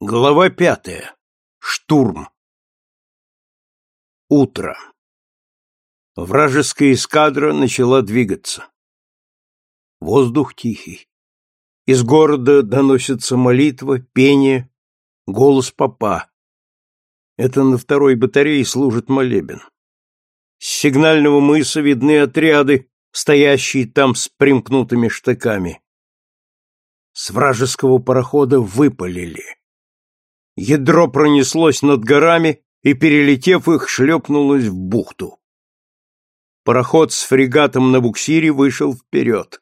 Глава пятая. Штурм. Утро. Вражеская эскадра начала двигаться. Воздух тихий. Из города доносится молитва, пение, голос попа. Это на второй батарее служит молебен. С сигнального мыса видны отряды, стоящие там с примкнутыми штыками. С вражеского парохода выпалили. Ядро пронеслось над горами и, перелетев их, шлепнулось в бухту. Пароход с фрегатом на буксире вышел вперед.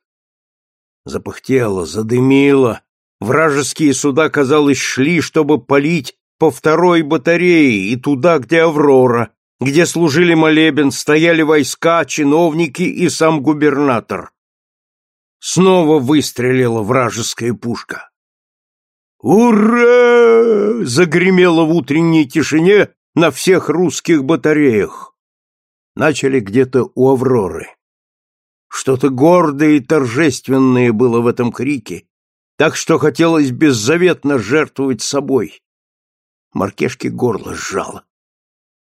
Запыхтело, задымило. Вражеские суда, казалось, шли, чтобы полить по второй батарее и туда, где Аврора, где служили молебен, стояли войска, чиновники и сам губернатор. Снова выстрелила вражеская пушка. «Ура!» — загремело в утренней тишине на всех русских батареях. Начали где-то у Авроры. Что-то гордое и торжественное было в этом крике, так что хотелось беззаветно жертвовать собой. Маркешке горло сжало.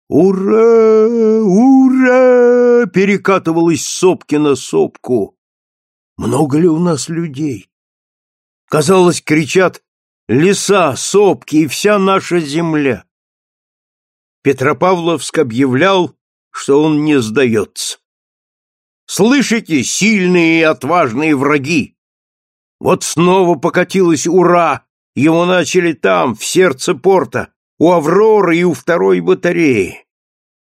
«Ура! Ура!» — перекатывалась сопки на сопку. «Много ли у нас людей?» Казалось, кричат леса, сопки и вся наша земля. Петропавловск объявлял, что он не сдается. Слышите, сильные и отважные враги? Вот снова покатилось «Ура!» Его начали там, в сердце порта, у Авроры и у второй батареи.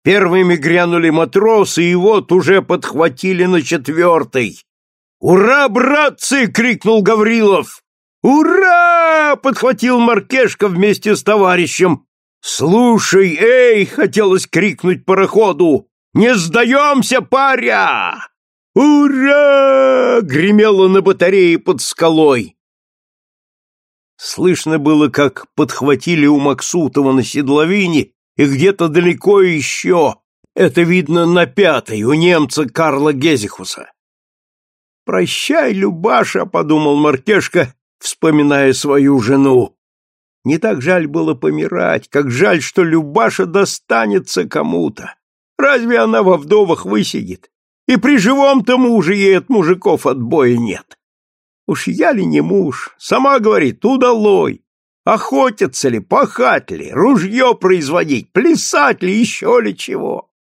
Первыми грянули матросы, и вот уже подхватили на четвертой. «Ура, братцы!» — крикнул Гаврилов. «Ура!» — подхватил Маркешка вместе с товарищем. «Слушай, эй!» — хотелось крикнуть пароходу. «Не сдаемся, паря!» «Ура!» — гремело на батарее под скалой. Слышно было, как подхватили у Максутова на седловине и где-то далеко еще, это видно на пятой, у немца Карла Гезихуса. «Прощай, Любаша», — подумал Маркешка, вспоминая свою жену. Не так жаль было помирать, как жаль, что Любаша достанется кому-то. Разве она во вдовах высидит? И при живом-то муже ей от мужиков отбоя нет. Уж я ли не муж? Сама говорит, удалой. Охотиться ли, пахать ли, ружье производить, плясать ли, еще ли чего?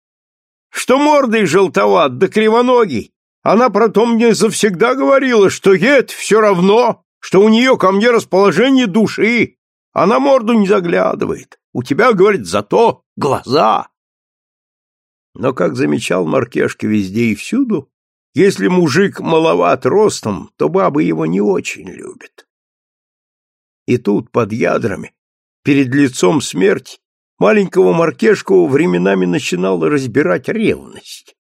Что мордой желтоват да кривоногий, она про то мне завсегда говорила, что ей все равно, что у нее ко мне расположение души, а на морду не заглядывает. У тебя, говорит, зато глаза. Но, как замечал Маркешка везде и всюду, если мужик маловат ростом, то бабы его не очень любят. И тут, под ядрами, перед лицом смерти, маленького Маркешку временами начинала разбирать ревность.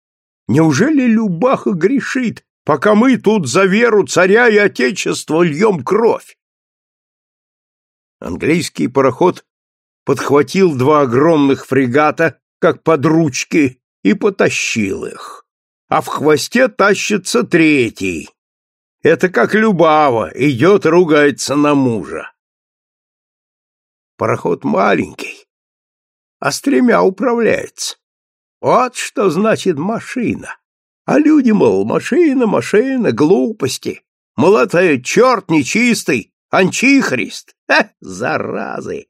Неужели Любаха грешит, пока мы тут за веру царя и отечества льем кровь. Английский пароход подхватил два огромных фрегата, как подручки, и потащил их. А в хвосте тащится третий. Это как Любава, идет ругается на мужа. Пароход маленький, а с тремя управляется. Вот что значит машина. А люди, мол, машина, машина, глупости. Молотают черт нечистый, анчихрист. Эх, заразы!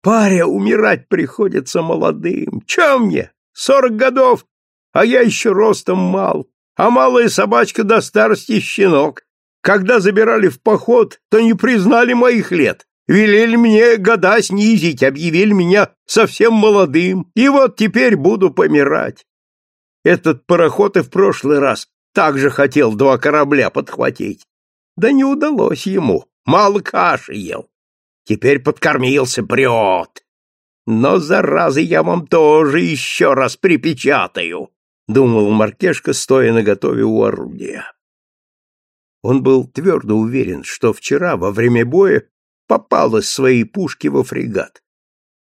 Паря, умирать приходится молодым. Че мне? Сорок годов, а я еще ростом мал. А малая собачка до старости щенок. Когда забирали в поход, то не признали моих лет. Велели мне года снизить, объявили меня совсем молодым. И вот теперь буду помирать. Этот пароход и в прошлый раз также хотел два корабля подхватить. Да не удалось ему, мало каши ел. Теперь подкормился, прет. Но, заразы, я вам тоже еще раз припечатаю, — думал Маркешка, стоя наготове у орудия. Он был твердо уверен, что вчера, во время боя, попал из своей пушки во фрегат.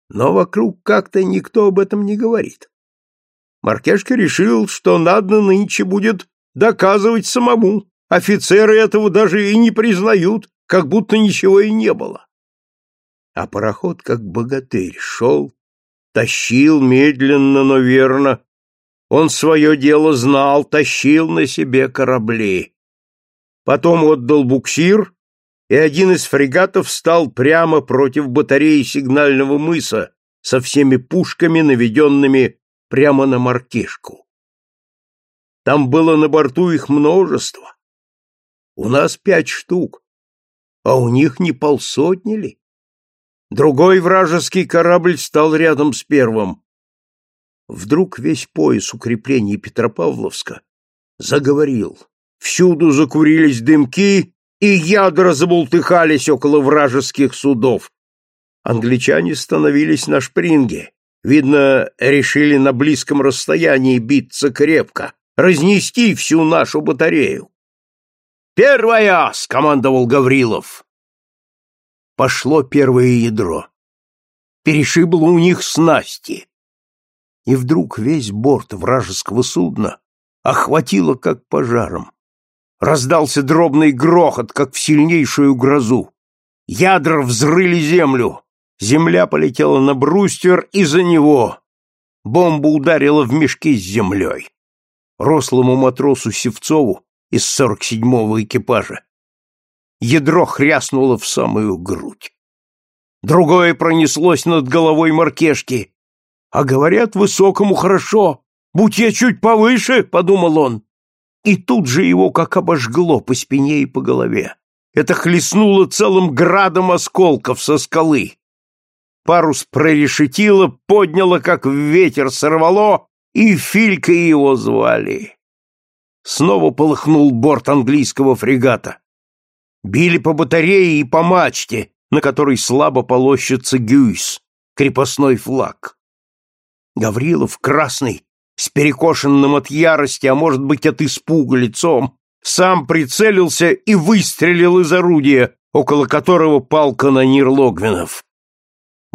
Но вокруг как-то никто об этом не говорит. Маркешка решил, что надо нынче будет доказывать самому. Офицеры этого даже и не признают, как будто ничего и не было. А пароход, как богатырь, шел, тащил медленно, но верно. Он свое дело знал, тащил на себе корабли. Потом отдал буксир, и один из фрегатов стал прямо против батареи сигнального мыса со всеми пушками, наведенными прямо на мартишку. Там было на борту их множество. У нас пять штук, а у них не полсотни ли? Другой вражеский корабль стал рядом с первым. Вдруг весь пояс укреплений Петропавловска заговорил. Всюду закурились дымки, и ядра забултыхались около вражеских судов. Англичане становились на шпринге. Видно, решили на близком расстоянии биться крепко, разнести всю нашу батарею. «Первая!» — скомандовал Гаврилов. Пошло первое ядро. Перешибло у них снасти. И вдруг весь борт вражеского судна охватило как пожаром. Раздался дробный грохот, как в сильнейшую грозу. Ядра взрыли землю. Земля полетела на бруствер и за него. Бомба ударила в мешки с землей. Рослому матросу Севцову из 47-го экипажа ядро хряснуло в самую грудь. Другое пронеслось над головой Маркешки. А говорят, высокому хорошо. Будь я чуть повыше, — подумал он. И тут же его как обожгло по спине и по голове. Это хлестнуло целым градом осколков со скалы. Парус прорешетило, подняло, как ветер сорвало, и Филькой его звали. Снова полыхнул борт английского фрегата. Били по батарее и по мачте, на которой слабо полощется гюйс, крепостной флаг. Гаврилов, красный, с перекошенным от ярости, а может быть от испуга лицом, сам прицелился и выстрелил из орудия, около которого пал канонир Логвинов.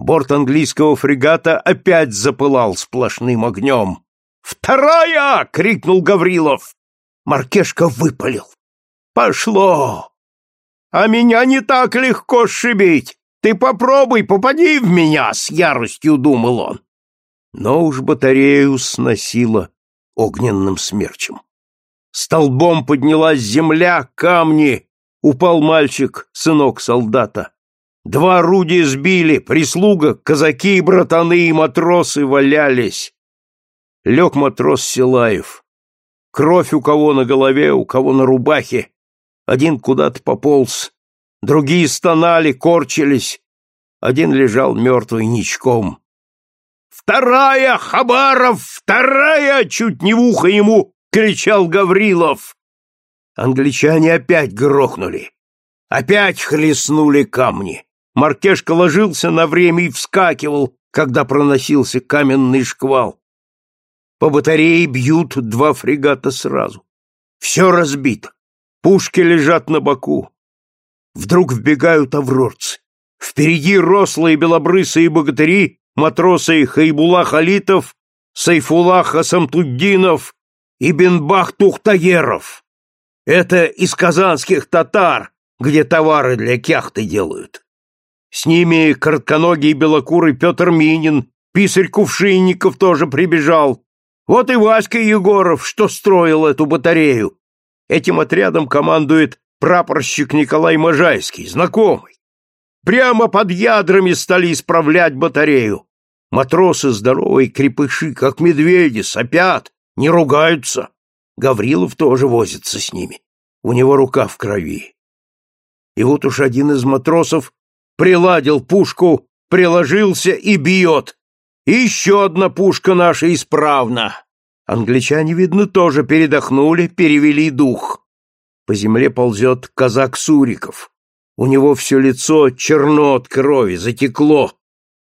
Борт английского фрегата опять запылал сплошным огнем. «Вторая!» — крикнул Гаврилов. Маркешка выпалил. «Пошло! А меня не так легко сшибить! Ты попробуй, попади в меня!» — с яростью думал он но уж батарею сносило огненным смерчем. Столбом поднялась земля, камни, упал мальчик, сынок солдата. Два орудия сбили, прислуга, казаки, братаны и матросы валялись. Лег матрос Силаев. Кровь у кого на голове, у кого на рубахе. Один куда-то пополз, другие стонали, корчились. Один лежал мертвый ничком. «Вторая, Хабаров! Вторая!» — чуть не в ухо ему кричал Гаврилов. Англичане опять грохнули. Опять хлестнули камни. Маркешка ложился на время и вскакивал, когда проносился каменный шквал. По батарее бьют два фрегата сразу. Все разбито. Пушки лежат на боку. Вдруг вбегают аврорцы. Впереди рослые белобрысые богатыри матросы Хайбула Халитов, Сайфулlah Хасамтуддинов и Бенбах Тухтагеров. Это из казанских татар, где товары для кяхты делают. С ними коротконогий белокурый Петр Минин, писарь Кувшинников тоже прибежал. Вот и Васька Егоров, что строил эту батарею. Этим отрядом командует прапорщик Николай Можайский, знакомый. Прямо под ядрами стали исправлять батарею. Матросы здоровые крепыши, как медведи, сопят, не ругаются. Гаврилов тоже возится с ними. У него рука в крови. И вот уж один из матросов приладил пушку, приложился и бьет. Еще одна пушка наша исправна. Англичане, видно, тоже передохнули, перевели дух. По земле ползет казак Суриков. У него все лицо черно от крови, затекло.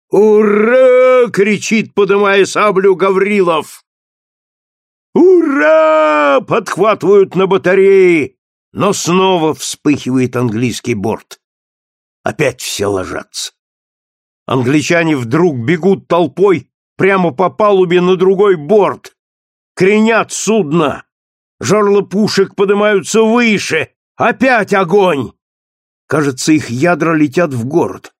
«Ура!» — кричит, подымая саблю Гаврилов. «Ура!» — подхватывают на батарее, но снова вспыхивает английский борт. Опять все ложатся. Англичане вдруг бегут толпой прямо по палубе на другой борт. Кренят судно. Жерла пушек поднимаются выше. Опять огонь! Кажется, их ядра летят в город.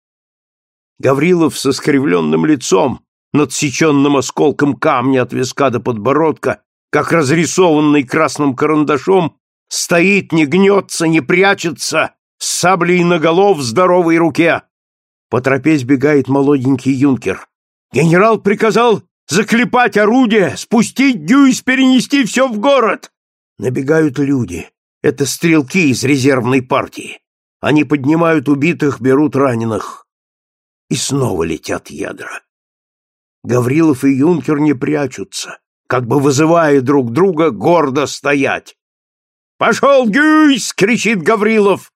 Гаврилов со скривленным лицом, надсеченным осколком камня от виска до подбородка, как разрисованный красным карандашом, стоит, не гнется, не прячется, с саблей наголо в здоровой руке. По тропе сбегает молоденький юнкер. Генерал приказал заклепать орудие, спустить дюйс, перенести все в город. Набегают люди. Это стрелки из резервной партии. Они поднимают убитых, берут раненых. И снова летят ядра. Гаврилов и юнкер не прячутся, как бы вызывая друг друга гордо стоять. «Пошел, Гюйс!» — кричит Гаврилов.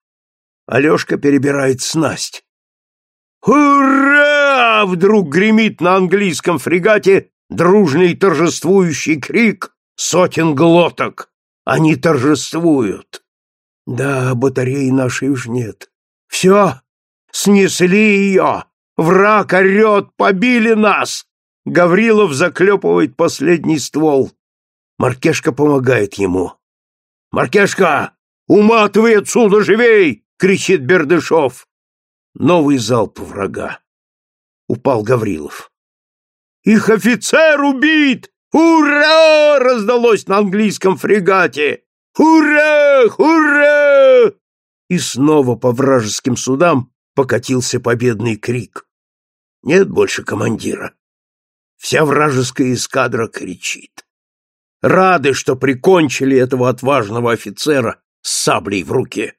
Алешка перебирает снасть. «Ура!» — вдруг гремит на английском фрегате дружный торжествующий крик сотен глоток. Они торжествуют. Да, батареи нашей уж нет. Все, снесли ее. Враг орет, побили нас. Гаврилов заклепывает последний ствол. Маркешка помогает ему. «Маркешка, уматывай отсюда живей!» — кричит Бердышов. Новый залп врага. Упал Гаврилов. «Их офицер убит! Ура!» — раздалось на английском фрегате. «Ура! Ура!» И снова по вражеским судам покатился победный крик. Нет больше командира. Вся вражеская эскадра кричит. Рады, что прикончили этого отважного офицера с саблей в руке.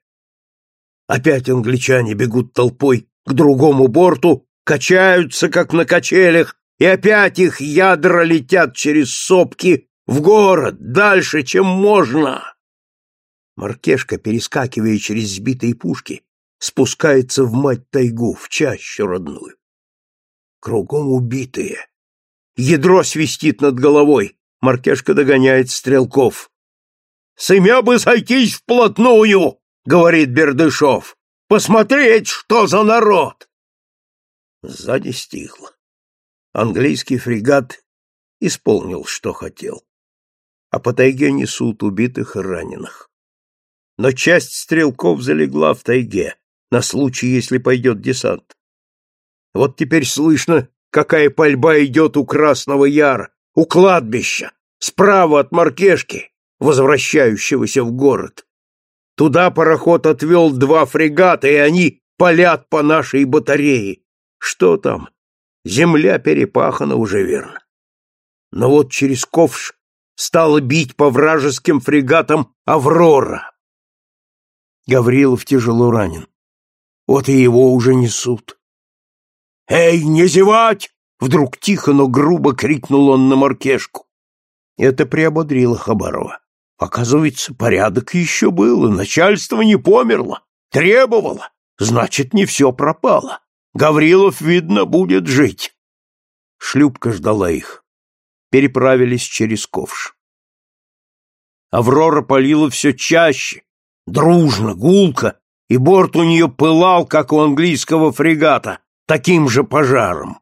Опять англичане бегут толпой к другому борту, качаются, как на качелях, и опять их ядра летят через сопки в город, дальше, чем можно. Маркешка, перескакивая через сбитые пушки, спускается в мать тайгу, в чащу родную. Кругом убитые. Ядро свистит над головой. Маркешка догоняет стрелков. «Сымя бы сойтись вплотную!» — говорит Бердышев. «Посмотреть, что за народ!» Сзади стихло. Английский фрегат исполнил, что хотел. А по тайге несут убитых и раненых. Но часть стрелков залегла в тайге, на случай, если пойдет десант. Вот теперь слышно, какая пальба идет у Красного Яра, у кладбища, справа от Маркешки, возвращающегося в город. Туда пароход отвел два фрегата, и они палят по нашей батарее. Что там? Земля перепахана уже верно. Но вот через ковш стала бить по вражеским фрегатам «Аврора». Гаврилов тяжело ранен. Вот и его уже несут. «Эй, не зевать!» — вдруг тихо, но грубо крикнул он на Маркешку. Это приободрило Хабарова. Оказывается, порядок еще был, и начальство не померло, требовало. Значит, не все пропало. Гаврилов, видно, будет жить. Шлюпка ждала их. Переправились через ковш. Аврора палила все чаще, дружно, гулко, и борт у нее пылал, как у английского фрегата, таким же пожаром.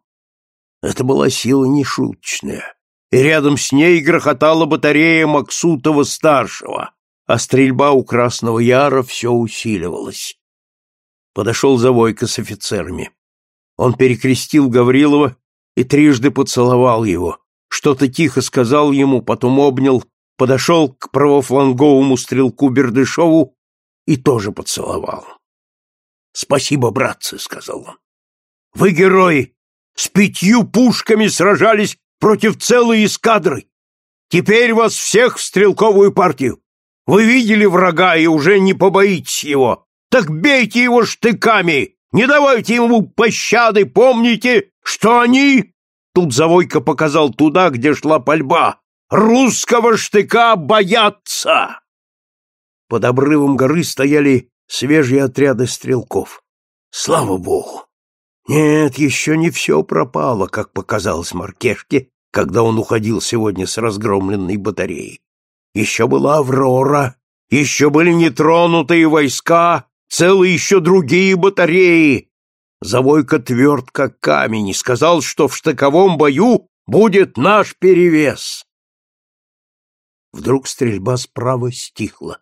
Это была сила нешуточная, и рядом с ней грохотала батарея Максутова-старшего, а стрельба у Красного Яра все усиливалась. Подошел Завойко с офицерами. Он перекрестил Гаврилова и трижды поцеловал его, что-то тихо сказал ему, потом обнял, подошел к правофланговому стрелку Бердышову и тоже поцеловал. «Спасибо, братцы», — сказал он. «Вы герои! С пятью пушками сражались против целой эскадры. Теперь вас всех в стрелковую партию. Вы видели врага и уже не побоитесь его. Так бейте его штыками, не давайте ему пощады, помните, что они...» Тут Завойко показал туда, где шла пальба. «Русского штыка боятся!» Под обрывом горы стояли свежие отряды стрелков. Слава богу! Нет, еще не все пропало, как показалось Маркешке, когда он уходил сегодня с разгромленной батареей. Еще была Аврора, еще были нетронутые войска, целые еще другие батареи. Завойка тверд, как камень, и сказал, что в штыковом бою будет наш перевес. Вдруг стрельба справа стихла.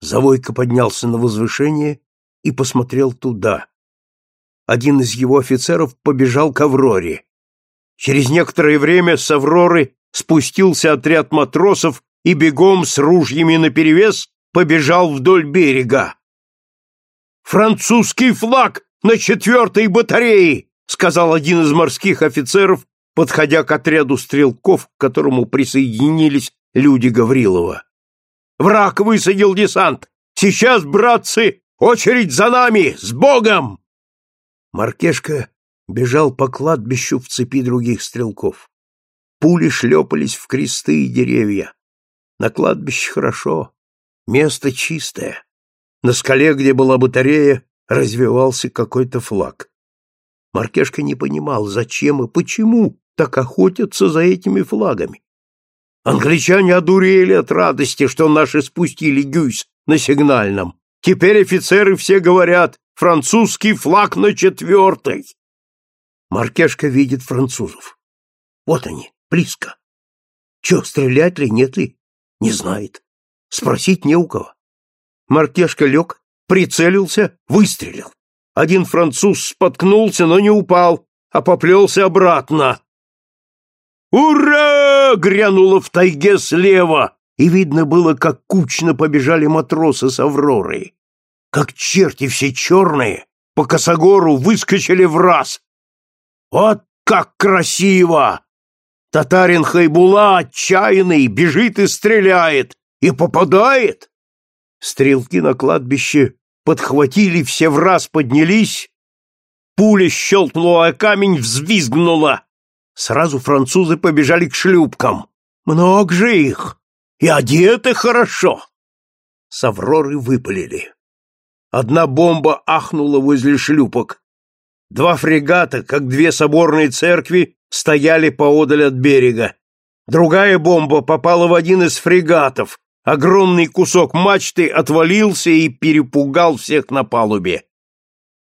Завойка поднялся на возвышение и посмотрел туда. Один из его офицеров побежал к Авроре. Через некоторое время с Авроры спустился отряд матросов и бегом с ружьями наперевес побежал вдоль берега. «Французский флаг на четвертой батарее!» — сказал один из морских офицеров, подходя к отряду стрелков, к которому присоединились люди Гаврилова. «Враг высадил десант! Сейчас, братцы, очередь за нами! С Богом!» Маркешка бежал по кладбищу в цепи других стрелков. Пули шлепались в кресты и деревья. На кладбище хорошо, место чистое. На скале, где была батарея, развивался какой-то флаг. Маркешка не понимал, зачем и почему так охотятся за этими флагами. Англичане одурели от радости, что наши спустили гюйс на сигнальном. Теперь офицеры все говорят «французский флаг на четвертой». Маркешка видит французов. Вот они, близко. Че, стрелять ли, нет ли? Не знает. Спросить не у кого. Маркешка лег, прицелился, выстрелил. Один француз споткнулся, но не упал, а поплелся обратно. «Ура!» — грянуло в тайге слева, и видно было, как кучно побежали матросы с Авророй. Как черти все черные по косогору выскочили в раз. Вот как красиво! Татарин Хайбула отчаянный бежит и стреляет, и попадает. Стрелки на кладбище подхватили, все в раз поднялись. Пуля щелкнула, а камень взвизгнула. Сразу французы побежали к шлюпкам. Много же их! И одеты хорошо! С Авроры выпалили. Одна бомба ахнула возле шлюпок. Два фрегата, как две соборные церкви, стояли поодаль от берега. Другая бомба попала в один из фрегатов. Огромный кусок мачты отвалился и перепугал всех на палубе.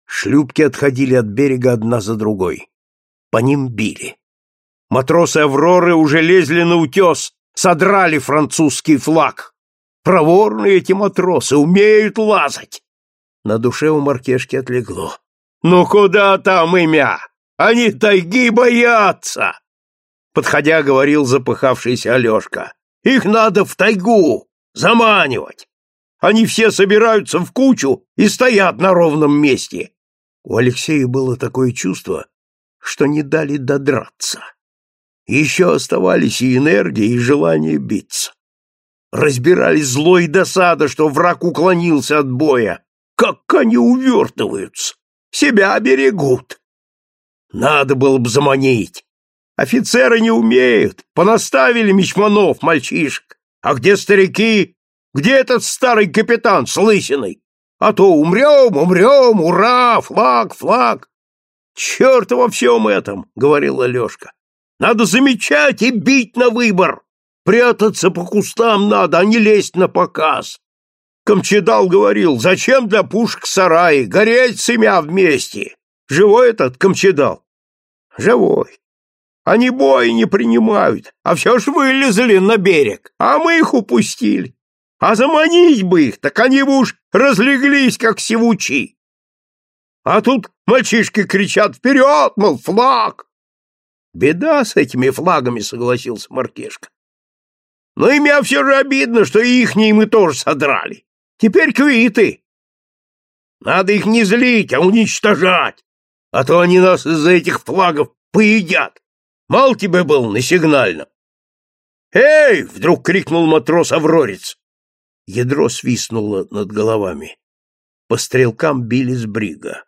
Шлюпки отходили от берега одна за другой. По ним били. Матросы «Авроры» уже лезли на утес, содрали французский флаг. Проворные эти матросы, умеют лазать. На душе у Маркешки отлегло. «Ну куда там имя? Они тайги боятся!» Подходя, говорил запыхавшийся Алешка. «Их надо в тайгу заманивать. Они все собираются в кучу и стоят на ровном месте». У Алексея было такое чувство, что не дали додраться. Еще оставались и энергия, и желание биться. Разбирались зло и досада, что враг уклонился от боя. Как они увертываются! Себя берегут! Надо было бы заманить. Офицеры не умеют, понаставили мечманов, мальчишек. А где старики? Где этот старый капитан с лысиной? А то умрем, умрем, ура, флаг, флаг. Черт во всем этом, — говорил Алешка. Надо замечать и бить на выбор. Прятаться по кустам надо, а не лезть на показ. Камчедал говорил, зачем для пушек сараи, гореть семя вместе. Живой этот Камчедал? Живой. Они бои не принимают, а все ж вылезли на берег, а мы их упустили. А заманить бы их, так они бы уж разлеглись, как сивучи. А тут мальчишки кричат «Вперед, мол, флаг!» Беда с этими флагами, согласился Маркешка. Но имя все же обидно, что и ихние мы тоже содрали. Теперь квиты. Надо их не злить, а уничтожать, а то они нас из-за этих флагов поедят. Мал тебе был на сигнальном. «Эй!» — вдруг крикнул матрос Аврорец. Ядро свистнуло над головами. По стрелкам били с брига.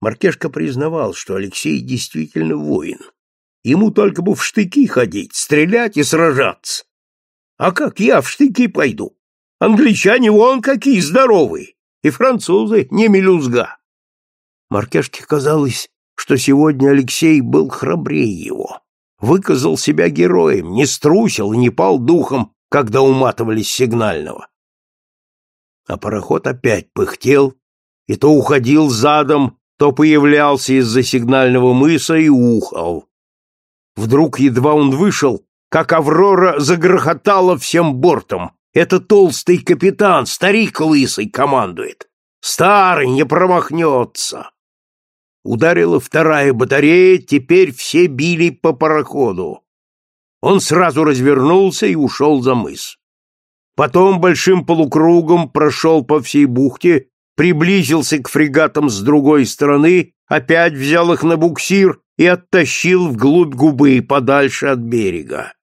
Маркешка признавал, что Алексей действительно воин. Ему только бы в штыки ходить, стрелять и сражаться. А как я в штыки пойду? Англичане вон какие здоровые, и французы не мелюзга. Маркешке казалось, что сегодня Алексей был храбрее его, выказал себя героем, не струсил и не пал духом, когда уматывались сигнального. А пароход опять пыхтел, и то уходил задом, то появлялся из-за сигнального мыса и ухал. Вдруг, едва он вышел, как Аврора загрохотала всем бортом. Это толстый капитан, старик лысый, командует. Старый, не промахнется. Ударила вторая батарея, теперь все били по пароходу. Он сразу развернулся и ушел за мыс. Потом большим полукругом прошел по всей бухте, приблизился к фрегатам с другой стороны, опять взял их на буксир и оттащил вглубь губы, подальше от берега.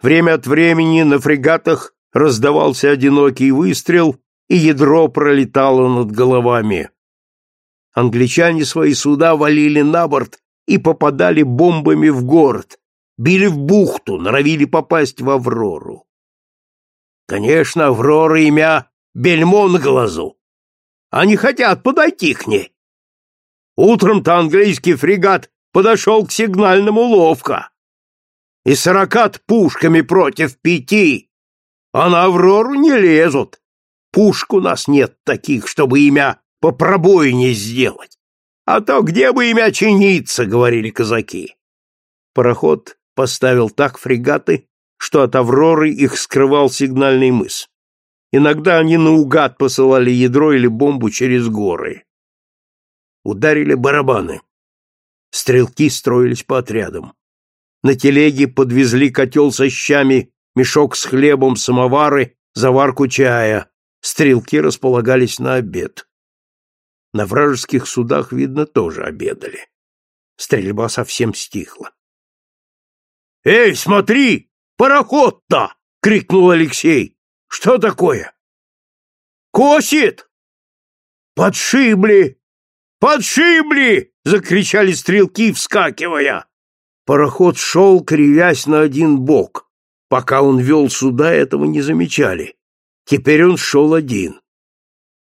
Время от времени на фрегатах раздавался одинокий выстрел, и ядро пролетало над головами. Англичане свои суда валили на борт и попадали бомбами в город, били в бухту, норовили попасть в Аврору. Конечно, Аврора имя бельмо на глазу. Они хотят подойти к ней. Утром-то английский фрегат подошел к сигнальному ловко. И сорокат пушками против пяти. А на Аврору не лезут. Пушк у нас нет таких, чтобы имя по пробоине сделать. А то где бы имя чиниться, говорили казаки. Пароход поставил так фрегаты, что от Авроры их скрывал сигнальный мыс. Иногда они наугад посылали ядро или бомбу через горы. Ударили барабаны. Стрелки строились по отрядам. На телеге подвезли котел со щами, мешок с хлебом, самовары, заварку чая. Стрелки располагались на обед. На вражеских судах, видно, тоже обедали. Стрельба совсем стихла. «Эй, смотри! Пароход-то!» — крикнул Алексей. «Что такое?» «Косит!» «Подшибли! Подшибли!» — закричали стрелки, вскакивая. Пароход шел, кривясь на один бок. Пока он вел суда, этого не замечали. Теперь он шел один.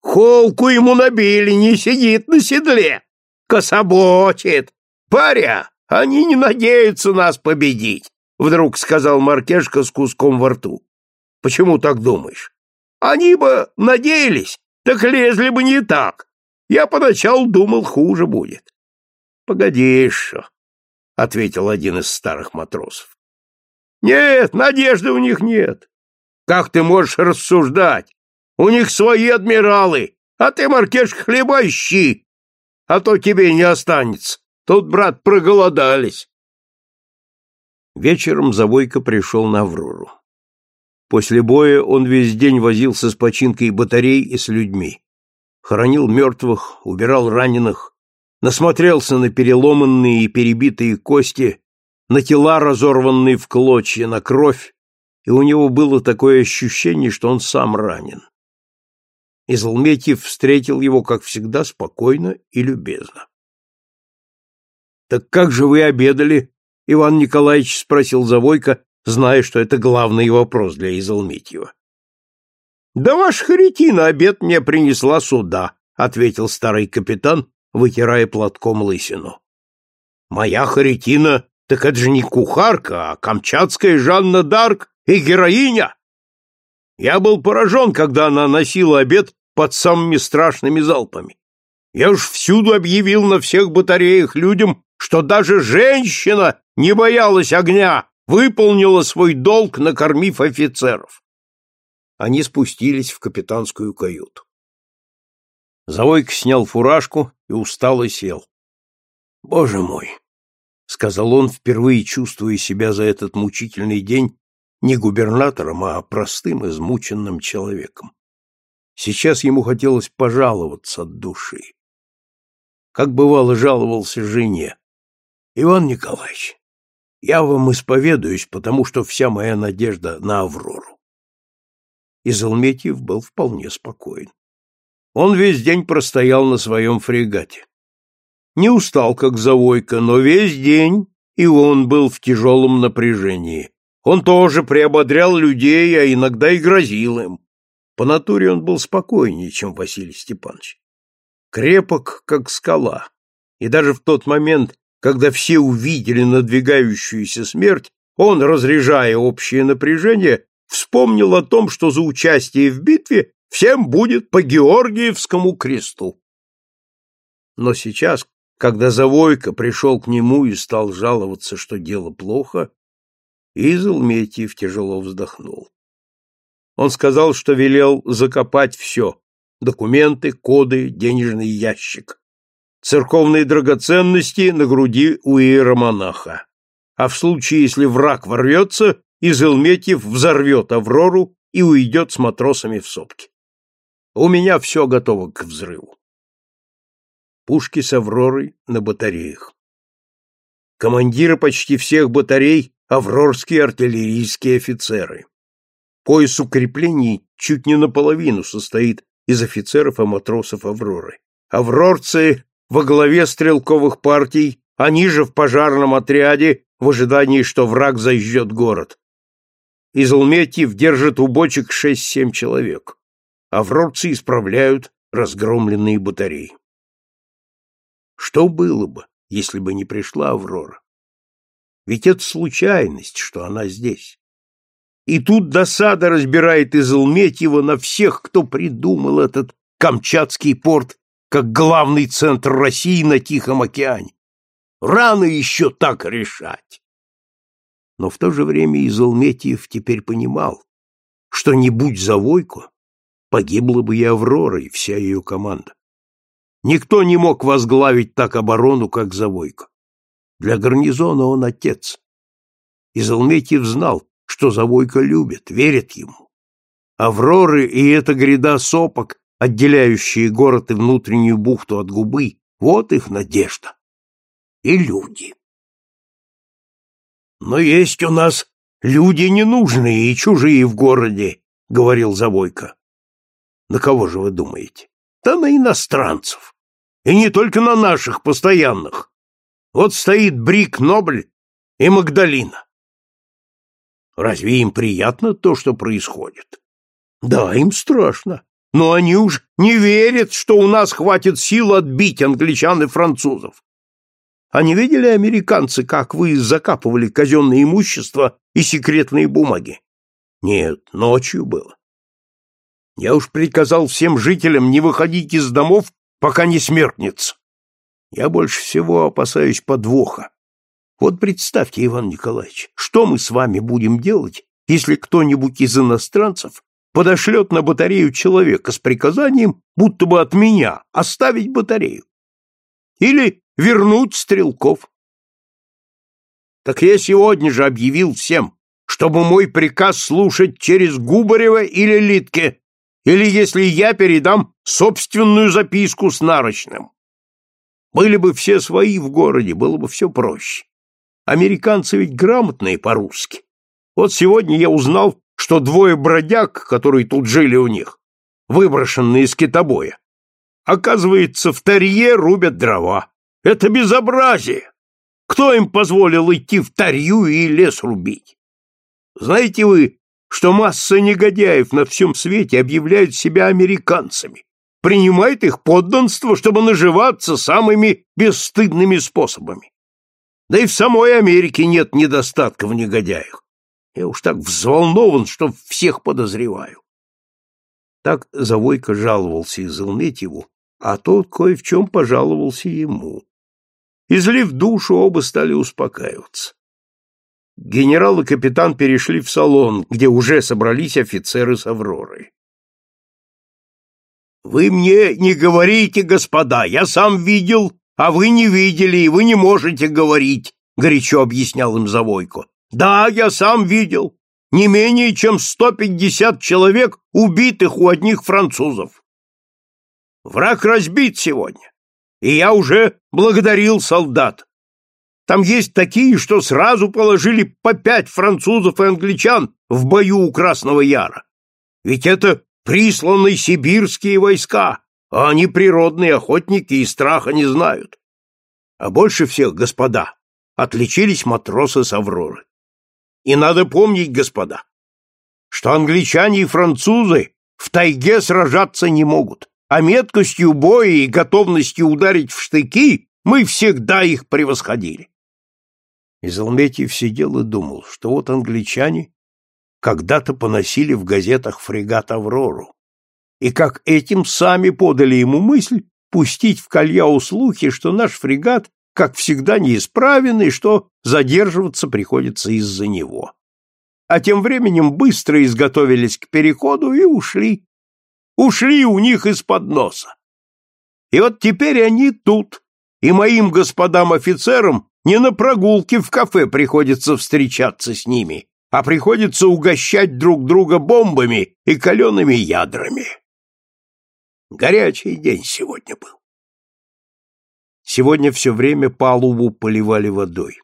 Холку ему набили, не сидит на седле. Кособочит. Паря, они не надеются нас победить, вдруг сказал Маркешка с куском во рту. Почему так думаешь? Они бы надеялись, так лезли бы не так. Я поначалу думал, хуже будет. Погоди что, ответил один из старых матросов. Нет, надежды у них нет. Как ты можешь рассуждать? У них свои адмиралы, а ты, Маркеш, хлеба ищи, а то тебе не останется. Тут, брат, проголодались. Вечером Завойко пришел на Аврору. После боя он весь день возился с починкой батарей и с людьми. Хоронил мертвых, убирал раненых, насмотрелся на переломанные и перебитые кости, на тела, разорванные в клочья, на кровь, и у него было такое ощущение, что он сам ранен. Изолметьев встретил его, как всегда, спокойно и любезно. — Так как же вы обедали? — Иван Николаевич спросил Завойко, зная, что это главный вопрос для Изолметьева. — Да ваш Харитина обед мне принесла сюда, — ответил старый капитан, вытирая платком лысину. — Моя Харитина, так это же не кухарка, а камчатская Жанна Дарк и героиня. Я был поражен, когда она носила обед под самыми страшными залпами. Я уж всюду объявил на всех батареях людям, что даже женщина не боялась огня, выполнила свой долг, накормив офицеров. Они спустились в капитанскую каюту. Завойк снял фуражку и устало сел. — Боже мой! — сказал он, впервые чувствуя себя за этот мучительный день не губернатором, а простым измученным человеком. Сейчас ему хотелось пожаловаться от души. Как бывало, жаловался жене. «Иван Николаевич, я вам исповедуюсь, потому что вся моя надежда на Аврору». Изолметьев был вполне спокоен. Он весь день простоял на своем фрегате. Не устал, как Завойка, но весь день и он был в тяжелом напряжении. Он тоже приободрял людей, а иногда и грозил им. По натуре он был спокойнее, чем Василий Степанович. Крепок, как скала. И даже в тот момент, когда все увидели надвигающуюся смерть, он, разряжая общее напряжение, вспомнил о том, что за участие в битве всем будет по Георгиевскому кресту. Но сейчас, когда Завойко пришел к нему и стал жаловаться, что дело плохо, Изолметьев тяжело вздохнул. Он сказал, что велел закопать все — документы, коды, денежный ящик. церковные драгоценности на груди у иеромонаха. А в случае, если враг ворвется, Изелметьев взорвет Аврору и уйдет с матросами в сопки. У меня все готово к взрыву. Пушки с Авророй на батареях. Командиры почти всех батарей — аврорские артиллерийские офицеры. Пояс укреплений чуть не наполовину состоит из офицеров и матросов Авроры. Аврорцы во главе стрелковых партий, они же в пожарном отряде в ожидании, что враг зажжет город. Из Алметьев держит у бочек шесть-семь человек. Аврорцы исправляют разгромленные батареи. Что было бы, если бы не пришла Аврора? Ведь это случайность, что она здесь. И тут досада разбирает из Илметьева на всех, кто придумал этот Камчатский порт как главный центр России на Тихом океане. Рано еще так решать. Но в то же время Изолметьев теперь понимал, что не будь за Войко, погибла бы и Аврора, и вся ее команда. Никто не мог возглавить так оборону, как Завойко. Для гарнизона он отец. Изолметьев знал, что Завойко любит, верит ему. Авроры и эта гряда сопок, отделяющие город и внутреннюю бухту от губы, вот их надежда. И люди. Но есть у нас люди ненужные и чужие в городе, говорил Завойко. На кого же вы думаете? Да на иностранцев. И не только на наших постоянных. Вот стоит Брик Нобль и Магдалина. Разве им приятно то, что происходит? Да, им страшно. Но они уж не верят, что у нас хватит сил отбить англичан и французов. Они видели, американцы, как вы закапывали казенное имущество и секретные бумаги? Нет, ночью было. Я уж приказал всем жителям не выходить из домов, пока не смертница. Я больше всего опасаюсь подвоха. Вот представьте, Иван Николаевич, что мы с вами будем делать, если кто-нибудь из иностранцев подошлет на батарею человека с приказанием, будто бы от меня, оставить батарею? Или вернуть стрелков? Так я сегодня же объявил всем, чтобы мой приказ слушать через Губарева или Литке, или если я передам собственную записку с нарочным. Были бы все свои в городе, было бы все проще. Американцы ведь грамотные по-русски. Вот сегодня я узнал, что двое бродяг, которые тут жили у них, выброшенные из китобоя, оказывается, в тарье рубят дрова. Это безобразие! Кто им позволил идти в тарью и лес рубить? Знаете вы, что масса негодяев на всем свете объявляют себя американцами, принимают их подданство, чтобы наживаться самыми бесстыдными способами? Да и в самой Америке нет недостатка в негодяях. Я уж так взволнован, что всех подозреваю. Так Завойко жаловался Изылметьеву, а тот кое в чем пожаловался ему. Излив душу, оба стали успокаиваться. Генерал и капитан перешли в салон, где уже собрались офицеры с Авророй. «Вы мне не говорите, господа, я сам видел, а вы не видели, и вы не можете говорить, — горячо объяснял им Завойко. — Да, я сам видел. Не менее чем сто пятьдесят человек, убитых у одних французов. Враг разбит сегодня, и я уже благодарил солдат. Там есть такие, что сразу положили по пять французов и англичан в бою у Красного Яра. Ведь это присланные сибирские войска, а они природные охотники и страха не знают. А больше всех, господа, отличились матросы с Авроры. И надо помнить, господа, что англичане и французы в тайге сражаться не могут, а меткостью боя и готовностью ударить в штыки мы всегда их превосходили. Изолметьев сидел и думал, что вот англичане когда-то поносили в газетах фрегат «Аврору», и как этим сами подали ему мысль пустить в Кальяу слухи, что наш фрегат, как всегда, неисправен и что задерживаться приходится из-за него. А тем временем быстро изготовились к переходу и ушли. Ушли у них из-под носа. И вот теперь они тут, и моим господам офицерам не на прогулке в кафе приходится встречаться с ними, а приходится угощать друг друга бомбами и калеными ядрами. Горячий день сегодня был. Сегодня все время палубу поливали водой.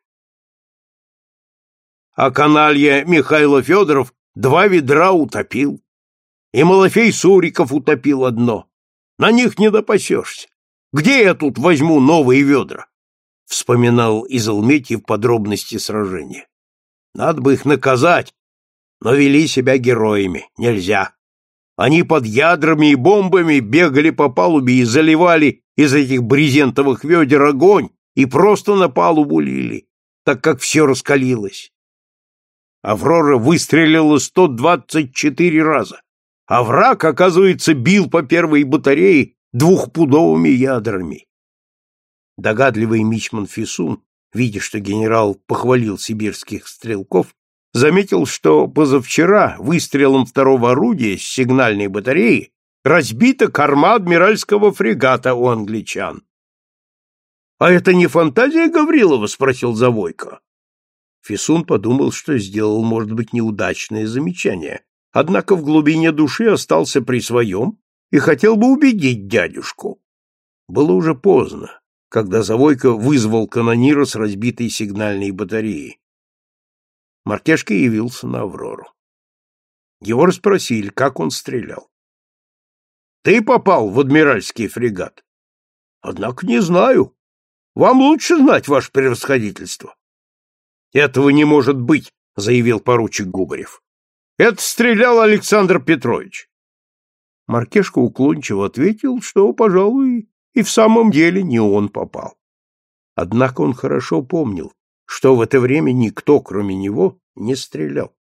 А каналья Михайло Федоров два ведра утопил. И Малафей Суриков утопил одно. На них не допасешься. Где я тут возьму новые ведра? Вспоминал Изолметьев подробности сражения. Надо бы их наказать, но вели себя героями. Нельзя. Они под ядрами и бомбами бегали по палубе и заливали из этих брезентовых ведер огонь и просто на палубу лили, так как все раскалилось. Аврора выстрелила 124 раза, а враг, оказывается, бил по первой батарее двухпудовыми ядрами. Догадливый мичман Фисун, видя, что генерал похвалил сибирских стрелков, заметил, что позавчера выстрелом второго орудия с сигнальной батареи разбита корма адмиральского фрегата у англичан. — А это не фантазия Гаврилова? — спросил Завойко. Фисун подумал, что сделал, может быть, неудачное замечание, однако в глубине души остался при своем и хотел бы убедить дядюшку. Было уже поздно, когда Завойко вызвал канонира с разбитой сигнальной батареей. Мартешка явился на Аврору. Его расспросили, как он стрелял. — Ты попал в адмиральский фрегат? — Однако не знаю. Вам лучше знать, ваше превосходительство. — Этого не может быть, — заявил поручик Губарев. — Это стрелял Александр Петрович. Маркешка уклончиво ответил, что, пожалуй, и в самом деле не он попал. Однако он хорошо помнил, что в это время никто, кроме него, не стрелял.